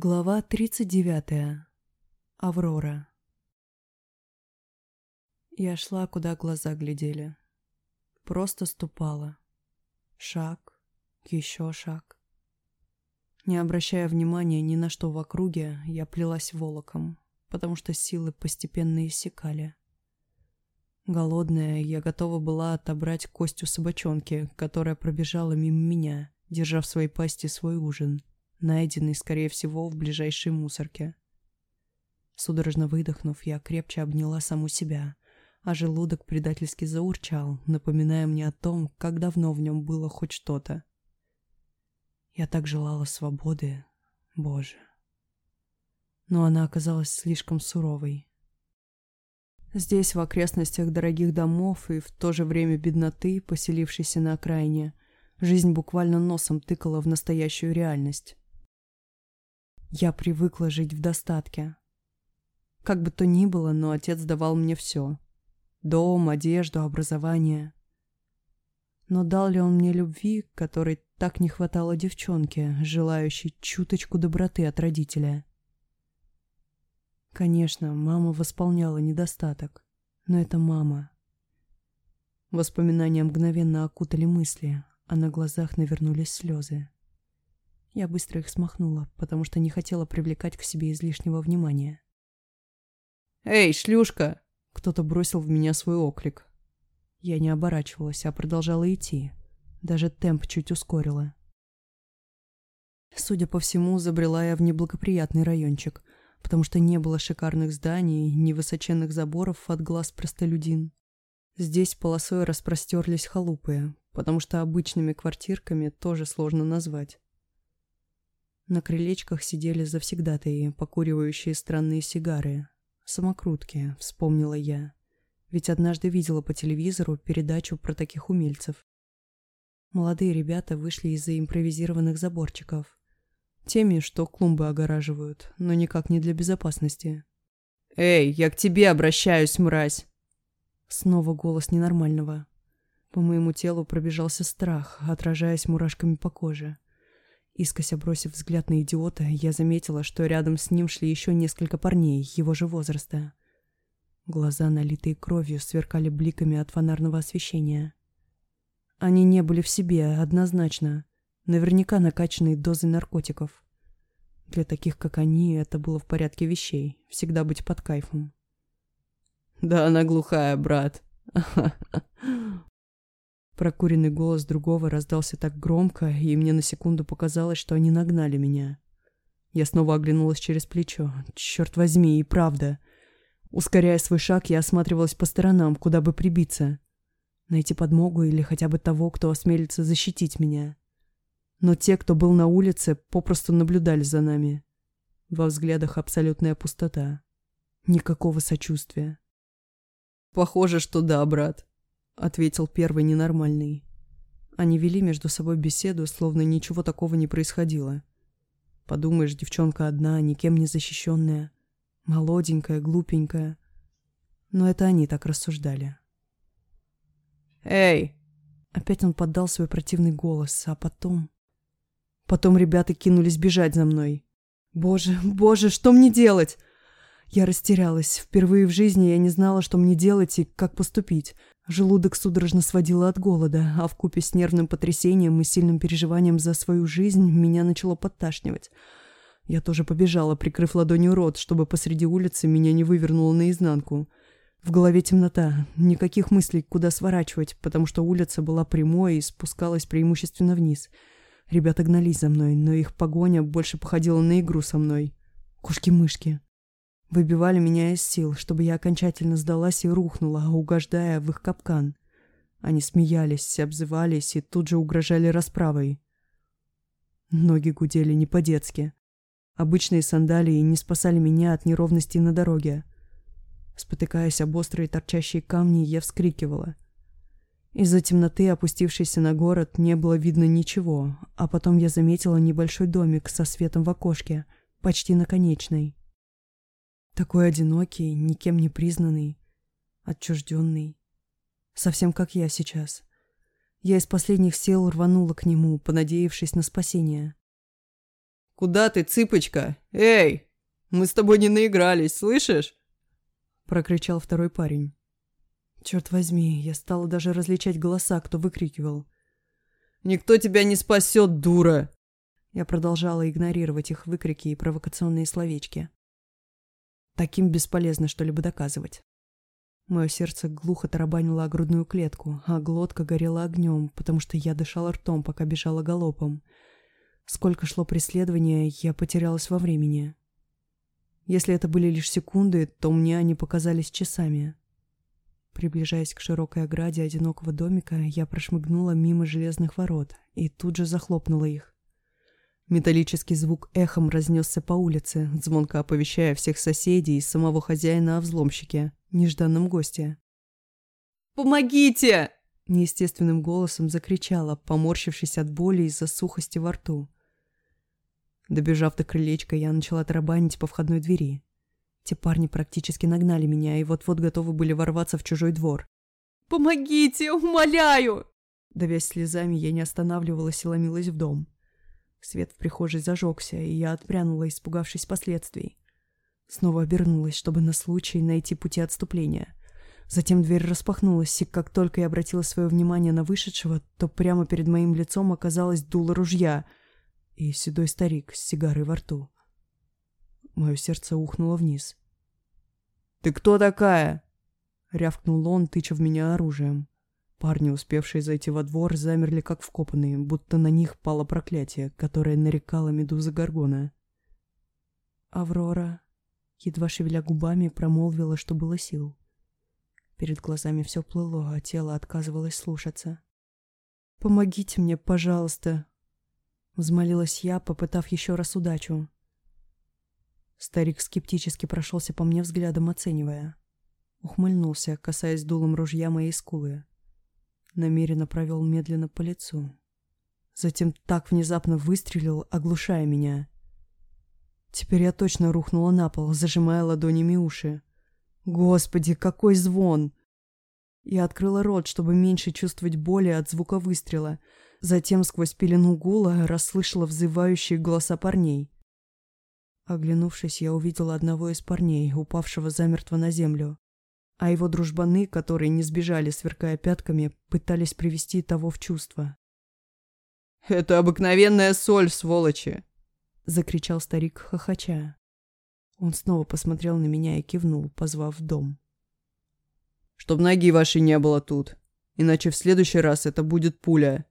Глава 39. Аврора. Я шла, куда глаза глядели. Просто ступала. Шаг, еще шаг. Не обращая внимания ни на что в округе, я плелась волоком, потому что силы постепенно иссякали. Голодная, я готова была отобрать кость у собачонки, которая пробежала мимо меня, держа в своей пасти свой ужин — найденный, скорее всего, в ближайшей мусорке. Судорожно выдохнув, я крепче обняла саму себя, а желудок предательски заурчал, напоминая мне о том, как давно в нем было хоть что-то. Я так желала свободы, Боже. Но она оказалась слишком суровой. Здесь, в окрестностях дорогих домов и в то же время бедноты, поселившейся на окраине, жизнь буквально носом тыкала в настоящую реальность. Я привыкла жить в достатке. Как бы то ни было, но отец давал мне все. Дом, одежду, образование. Но дал ли он мне любви, которой так не хватало девчонке, желающей чуточку доброты от родителя? Конечно, мама восполняла недостаток, но это мама. Воспоминания мгновенно окутали мысли, а на глазах навернулись слезы. Я быстро их смахнула, потому что не хотела привлекать к себе излишнего внимания. «Эй, шлюшка!» Кто-то бросил в меня свой оклик. Я не оборачивалась, а продолжала идти. Даже темп чуть ускорила. Судя по всему, забрела я в неблагоприятный райончик, потому что не было шикарных зданий, ни высоченных заборов от глаз простолюдин. Здесь полосой распростерлись халупы, потому что обычными квартирками тоже сложно назвать. На крылечках сидели завсегдатые, покуривающие странные сигары. Самокрутки, вспомнила я. Ведь однажды видела по телевизору передачу про таких умельцев. Молодые ребята вышли из-за импровизированных заборчиков. Теми, что клумбы огораживают, но никак не для безопасности. «Эй, я к тебе обращаюсь, мразь!» Снова голос ненормального. По моему телу пробежался страх, отражаясь мурашками по коже. Искося бросив взгляд на идиота, я заметила, что рядом с ним шли еще несколько парней его же возраста. Глаза, налитые кровью, сверкали бликами от фонарного освещения. Они не были в себе, однозначно. Наверняка накачанные дозой наркотиков. Для таких, как они, это было в порядке вещей. Всегда быть под кайфом. «Да она глухая, брат!» Прокуренный голос другого раздался так громко, и мне на секунду показалось, что они нагнали меня. Я снова оглянулась через плечо. Черт возьми, и правда. Ускоряя свой шаг, я осматривалась по сторонам, куда бы прибиться. Найти подмогу или хотя бы того, кто осмелится защитить меня. Но те, кто был на улице, попросту наблюдали за нами. Во взглядах абсолютная пустота. Никакого сочувствия. «Похоже, что да, брат», ответил первый ненормальный. Они вели между собой беседу, словно ничего такого не происходило. Подумаешь, девчонка одна, никем не защищенная, молоденькая, глупенькая. Но это они так рассуждали. «Эй!» Опять он поддал свой противный голос, а потом... Потом ребята кинулись бежать за мной. «Боже, боже, что мне делать?» Я растерялась. Впервые в жизни я не знала, что мне делать и как поступить. Желудок судорожно сводило от голода, а вкупе с нервным потрясением и сильным переживанием за свою жизнь меня начало подташнивать. Я тоже побежала, прикрыв ладонью рот, чтобы посреди улицы меня не вывернуло наизнанку. В голове темнота, никаких мыслей, куда сворачивать, потому что улица была прямой и спускалась преимущественно вниз. Ребята гнались за мной, но их погоня больше походила на игру со мной. Кошки-мышки. Выбивали меня из сил, чтобы я окончательно сдалась и рухнула, угождая в их капкан. Они смеялись, обзывались и тут же угрожали расправой. Ноги гудели не по-детски. Обычные сандалии не спасали меня от неровностей на дороге. Спотыкаясь об острые торчащие камни, я вскрикивала. Из-за темноты, опустившейся на город, не было видно ничего, а потом я заметила небольшой домик со светом в окошке, почти наконечной. Такой одинокий, никем не признанный, отчужденный. Совсем как я сейчас. Я из последних сил рванула к нему, понадеявшись на спасение. Куда ты, цыпочка? Эй! Мы с тобой не наигрались, слышишь?» Прокричал второй парень. Черт возьми, я стала даже различать голоса, кто выкрикивал. «Никто тебя не спасет, дура!» Я продолжала игнорировать их выкрики и провокационные словечки. Таким бесполезно что-либо доказывать. Мое сердце глухо тарабанило о грудную клетку, а глотка горела огнем, потому что я дышала ртом, пока бежала галопом. Сколько шло преследования, я потерялась во времени. Если это были лишь секунды, то мне они показались часами. Приближаясь к широкой ограде одинокого домика, я прошмыгнула мимо железных ворот и тут же захлопнула их. Металлический звук эхом разнесся по улице, звонко оповещая всех соседей и самого хозяина о взломщике, нежданном госте. «Помогите!» – неестественным голосом закричала, поморщившись от боли из-за сухости во рту. Добежав до крылечка, я начала тарабанить по входной двери. Те парни практически нагнали меня и вот-вот готовы были ворваться в чужой двор. «Помогите, умоляю!» Давясь слезами, я не останавливалась и ломилась в дом. Свет в прихожей зажегся, и я отпрянула, испугавшись последствий. Снова обернулась, чтобы на случай найти пути отступления. Затем дверь распахнулась, и как только я обратила свое внимание на вышедшего, то прямо перед моим лицом оказалось дуло ружья и седой старик с сигарой во рту. Мое сердце ухнуло вниз. «Ты кто такая?» — рявкнул он, тыча в меня оружием. Парни, успевшие зайти во двор, замерли как вкопанные, будто на них пало проклятие, которое нарекала медуза Гаргона. Аврора, едва шевеля губами, промолвила, что было сил. Перед глазами все плыло, а тело отказывалось слушаться. «Помогите мне, пожалуйста!» Взмолилась я, попытав еще раз удачу. Старик скептически прошелся по мне взглядом, оценивая. Ухмыльнулся, касаясь дулом ружья моей скулы намеренно провел медленно по лицу. Затем так внезапно выстрелил, оглушая меня. Теперь я точно рухнула на пол, зажимая ладонями уши. Господи, какой звон! Я открыла рот, чтобы меньше чувствовать боли от звука выстрела. Затем сквозь пелену гула расслышала взывающие голоса парней. Оглянувшись, я увидела одного из парней, упавшего замертво на землю а его дружбаны, которые не сбежали, сверкая пятками, пытались привести того в чувство. «Это обыкновенная соль, сволочи!» — закричал старик хохоча. Он снова посмотрел на меня и кивнул, позвав в дом. «Чтоб ноги вашей не было тут, иначе в следующий раз это будет пуля».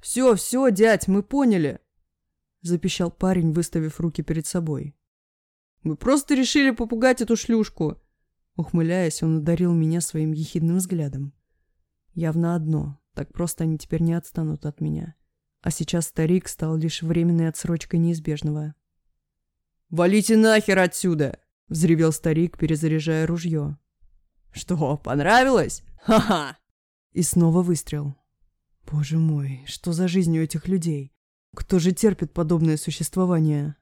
«Все, все, дядь, мы поняли!» — запищал парень, выставив руки перед собой. «Мы просто решили попугать эту шлюшку. Ухмыляясь, он ударил меня своим ехидным взглядом. Явно одно, так просто они теперь не отстанут от меня. А сейчас старик стал лишь временной отсрочкой неизбежного. «Валите нахер отсюда!» — взревел старик, перезаряжая ружье. «Что, понравилось? Ха-ха!» И снова выстрел. Боже мой, что за жизнь у этих людей? Кто же терпит подобное существование?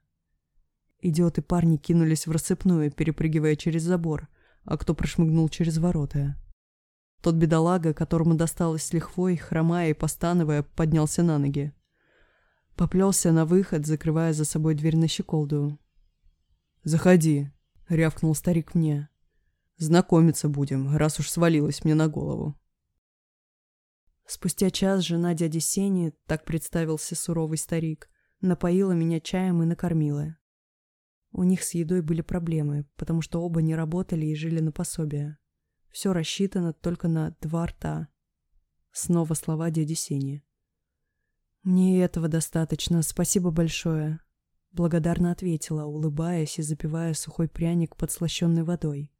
Идиоты парни кинулись в рассыпную, перепрыгивая через забор а кто прошмыгнул через ворота. Тот бедолага, которому досталось с лихвой, хромая и постановая, поднялся на ноги. Поплелся на выход, закрывая за собой дверь на щеколду. «Заходи», — рявкнул старик мне. «Знакомиться будем, раз уж свалилась мне на голову». Спустя час жена дяди Сени, так представился суровый старик, напоила меня чаем и накормила. У них с едой были проблемы, потому что оба не работали и жили на пособие. Все рассчитано только на два рта. Снова слова дяди Сени. «Мне этого достаточно, спасибо большое», — благодарно ответила, улыбаясь и запивая сухой пряник подслащенной водой.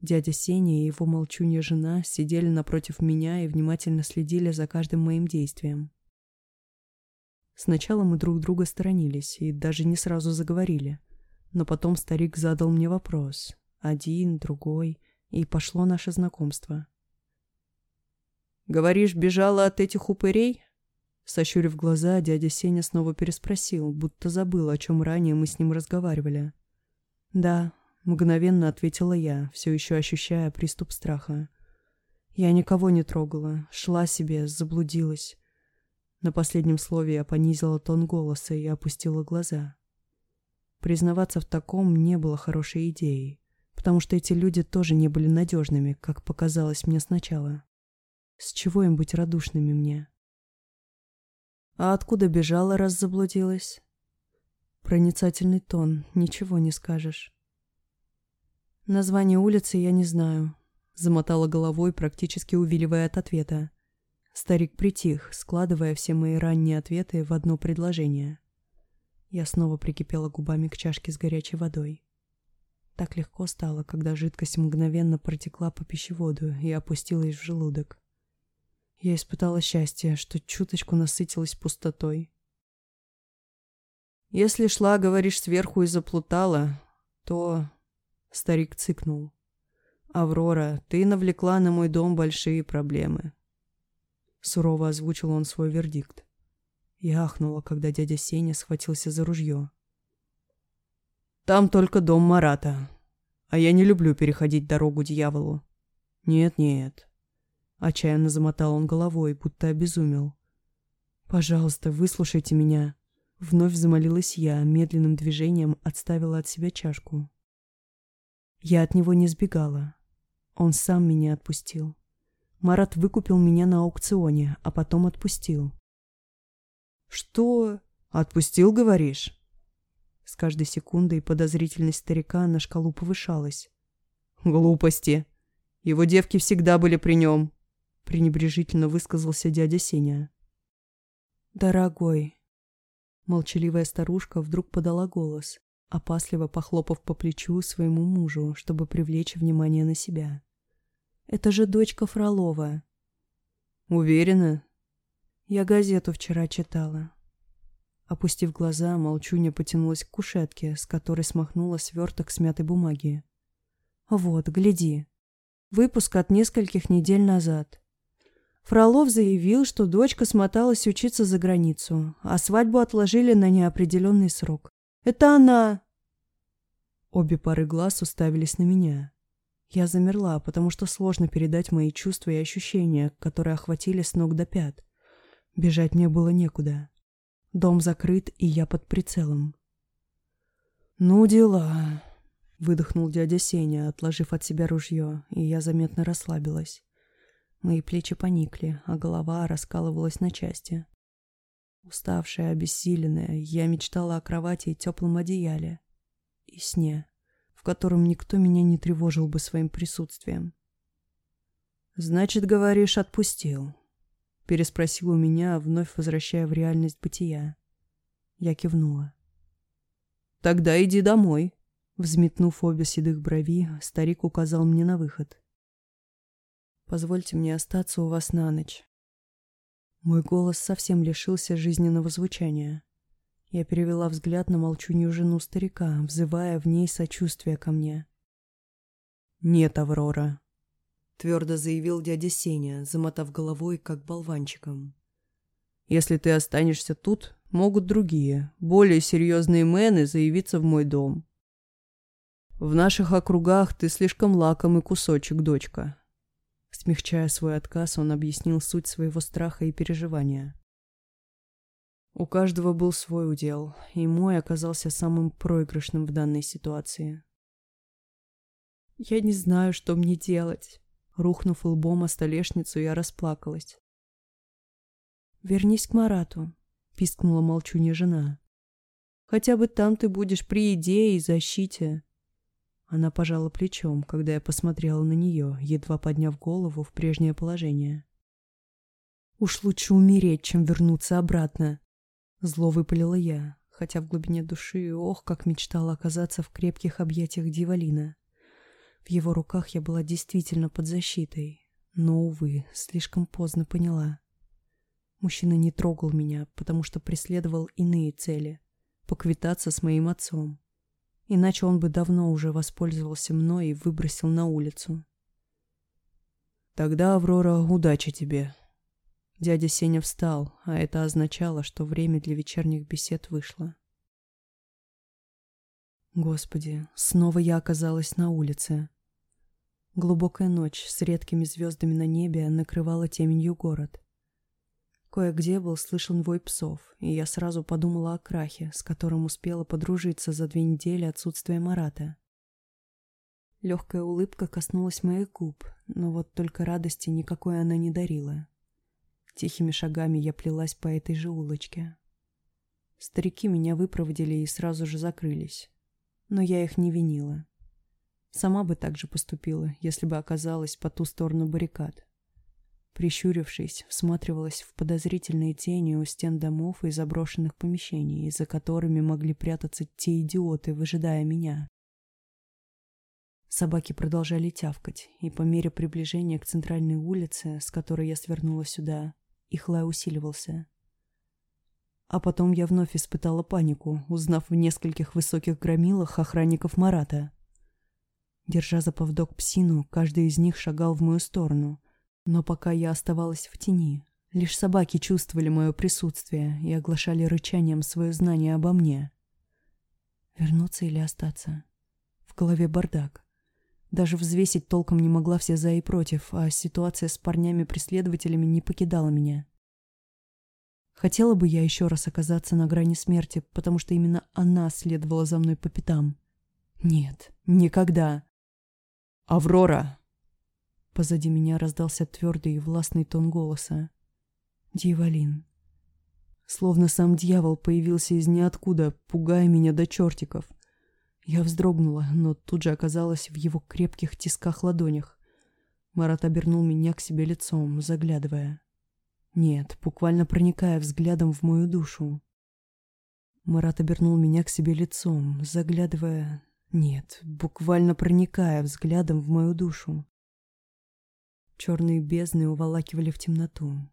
Дядя Сеня и его молчунья жена сидели напротив меня и внимательно следили за каждым моим действием. Сначала мы друг друга сторонились и даже не сразу заговорили. Но потом старик задал мне вопрос. Один, другой, и пошло наше знакомство. «Говоришь, бежала от этих упырей?» Сощурив глаза, дядя Сеня снова переспросил, будто забыл, о чем ранее мы с ним разговаривали. «Да», — мгновенно ответила я, все еще ощущая приступ страха. «Я никого не трогала, шла себе, заблудилась. На последнем слове я понизила тон голоса и опустила глаза. Признаваться в таком не было хорошей идеей, потому что эти люди тоже не были надежными, как показалось мне сначала. С чего им быть радушными мне? А откуда бежала, раз заблудилась? Проницательный тон, ничего не скажешь. Название улицы я не знаю. Замотала головой, практически увиливая от ответа. Старик притих, складывая все мои ранние ответы в одно предложение. Я снова прикипела губами к чашке с горячей водой. Так легко стало, когда жидкость мгновенно протекла по пищеводу и опустилась в желудок. Я испытала счастье, что чуточку насытилась пустотой. «Если шла, говоришь, сверху и заплутала, то...» Старик цыкнул. «Аврора, ты навлекла на мой дом большие проблемы». Сурово озвучил он свой вердикт. Я ахнула, когда дядя Сеня схватился за ружье. «Там только дом Марата. А я не люблю переходить дорогу дьяволу. Нет-нет». Отчаянно замотал он головой, будто обезумел. «Пожалуйста, выслушайте меня». Вновь замолилась я, медленным движением отставила от себя чашку. Я от него не сбегала. Он сам меня отпустил. Марат выкупил меня на аукционе, а потом отпустил. «Что? Отпустил, говоришь?» С каждой секундой подозрительность старика на шкалу повышалась. «Глупости. Его девки всегда были при нем», — пренебрежительно высказался дядя Сеня. «Дорогой». Молчаливая старушка вдруг подала голос, опасливо похлопав по плечу своему мужу, чтобы привлечь внимание на себя. «Это же дочка Фролова». «Уверена?» Я газету вчера читала. Опустив глаза, молчуня потянулась к кушетке, с которой смахнула сверток смятой бумаги. Вот, гляди. Выпуск от нескольких недель назад. Фролов заявил, что дочка смоталась учиться за границу, а свадьбу отложили на неопределенный срок. Это она! Обе пары глаз уставились на меня. Я замерла, потому что сложно передать мои чувства и ощущения, которые охватили с ног до пят. Бежать мне было некуда. Дом закрыт, и я под прицелом. «Ну, дела», — выдохнул дядя Сеня, отложив от себя ружье, и я заметно расслабилась. Мои плечи поникли, а голова раскалывалась на части. Уставшая, обессиленная, я мечтала о кровати и теплом одеяле. И сне, котором никто меня не тревожил бы своим присутствием. «Значит, говоришь, отпустил?» Переспросил у меня, вновь возвращая в реальность бытия. Я кивнула. «Тогда иди домой», — взметнув обе седых брови, старик указал мне на выход. «Позвольте мне остаться у вас на ночь». Мой голос совсем лишился жизненного звучания. Я перевела взгляд на молчунью жену старика, взывая в ней сочувствие ко мне. «Нет, Аврора», — твердо заявил дядя Сеня, замотав головой, как болванчиком. «Если ты останешься тут, могут другие, более серьезные мэны заявиться в мой дом. В наших округах ты слишком лакомый кусочек, дочка». Смягчая свой отказ, он объяснил суть своего страха и переживания. У каждого был свой удел, и мой оказался самым проигрышным в данной ситуации. «Я не знаю, что мне делать», Рухнув лбом о столешницу, я расплакалась. «Вернись к Марату», — пискнула молчунья жена. «Хотя бы там ты будешь при еде и защите». Она пожала плечом, когда я посмотрела на нее, едва подняв голову в прежнее положение. «Уж лучше умереть, чем вернуться обратно», — зло выпалила я, хотя в глубине души, ох, как мечтала оказаться в крепких объятиях Дивалина. В его руках я была действительно под защитой, но, увы, слишком поздно поняла. Мужчина не трогал меня, потому что преследовал иные цели — поквитаться с моим отцом. Иначе он бы давно уже воспользовался мной и выбросил на улицу. «Тогда, Аврора, удачи тебе». Дядя Сеня встал, а это означало, что время для вечерних бесед вышло. Господи, снова я оказалась на улице. Глубокая ночь с редкими звездами на небе накрывала теменью город. Кое-где был слышен вой псов, и я сразу подумала о крахе, с которым успела подружиться за две недели отсутствия Марата. Легкая улыбка коснулась моих губ, но вот только радости никакой она не дарила. Тихими шагами я плелась по этой же улочке. Старики меня выпроводили и сразу же закрылись. Но я их не винила. Сама бы так же поступила, если бы оказалась по ту сторону баррикад. Прищурившись, всматривалась в подозрительные тени у стен домов и заброшенных помещений, за которыми могли прятаться те идиоты, выжидая меня. Собаки продолжали тявкать, и по мере приближения к центральной улице, с которой я свернула сюда, их лай усиливался. А потом я вновь испытала панику, узнав в нескольких высоких громилах охранников Марата. Держа за повдок псину, каждый из них шагал в мою сторону, но пока я оставалась в тени, лишь собаки чувствовали мое присутствие и оглашали рычанием свое знание обо мне. Вернуться или остаться? В голове бардак. Даже взвесить толком не могла все за и против, а ситуация с парнями-преследователями не покидала меня. Хотела бы я еще раз оказаться на грани смерти, потому что именно она следовала за мной по пятам. Нет, никогда. «Аврора!» Позади меня раздался твердый и властный тон голоса. «Дьяволин». Словно сам дьявол появился из ниоткуда, пугая меня до чертиков. Я вздрогнула, но тут же оказалась в его крепких тисках ладонях. Марат обернул меня к себе лицом, заглядывая. Нет, буквально проникая взглядом в мою душу. Марат обернул меня к себе лицом, заглядывая... Нет, буквально проникая взглядом в мою душу. Черные бездны уволакивали в темноту.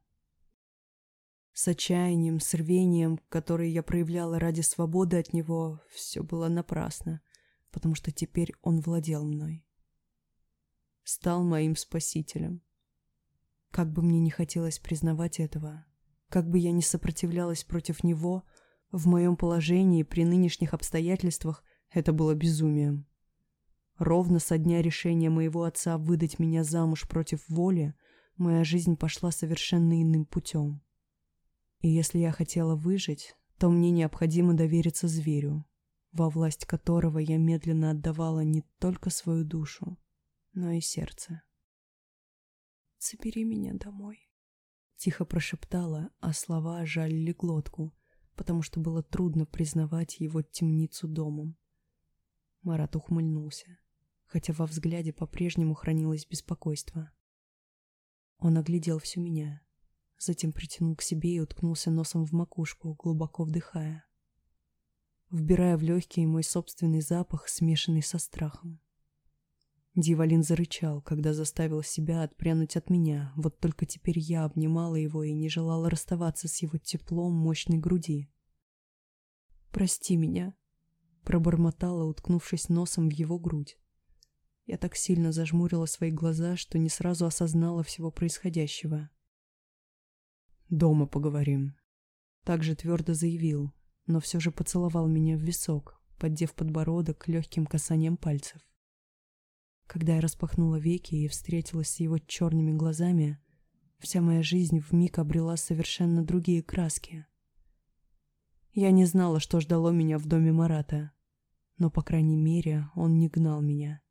С отчаянием, с рвением, которое я проявляла ради свободы от него, все было напрасно, потому что теперь он владел мной. Стал моим спасителем. Как бы мне не хотелось признавать этого, как бы я ни сопротивлялась против него, в моем положении при нынешних обстоятельствах это было безумием. Ровно со дня решения моего отца выдать меня замуж против воли, моя жизнь пошла совершенно иным путем. И если я хотела выжить, то мне необходимо довериться зверю, во власть которого я медленно отдавала не только свою душу, но и сердце. «Забери меня домой», — тихо прошептала, а слова жалили глотку, потому что было трудно признавать его темницу домом. Марат ухмыльнулся хотя во взгляде по-прежнему хранилось беспокойство. Он оглядел всю меня, затем притянул к себе и уткнулся носом в макушку, глубоко вдыхая, вбирая в легкий мой собственный запах, смешанный со страхом. Дьяволин зарычал, когда заставил себя отпрянуть от меня, вот только теперь я обнимала его и не желала расставаться с его теплом мощной груди. «Прости меня», — пробормотала, уткнувшись носом в его грудь. Я так сильно зажмурила свои глаза, что не сразу осознала всего происходящего. «Дома поговорим», — также твердо заявил, но все же поцеловал меня в висок, поддев подбородок легким касанием пальцев. Когда я распахнула веки и встретилась с его черными глазами, вся моя жизнь вмиг обрела совершенно другие краски. Я не знала, что ждало меня в доме Марата, но, по крайней мере, он не гнал меня.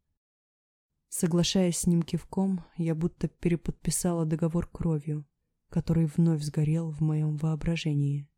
Соглашаясь с ним кивком, я будто переподписала договор кровью, который вновь сгорел в моем воображении.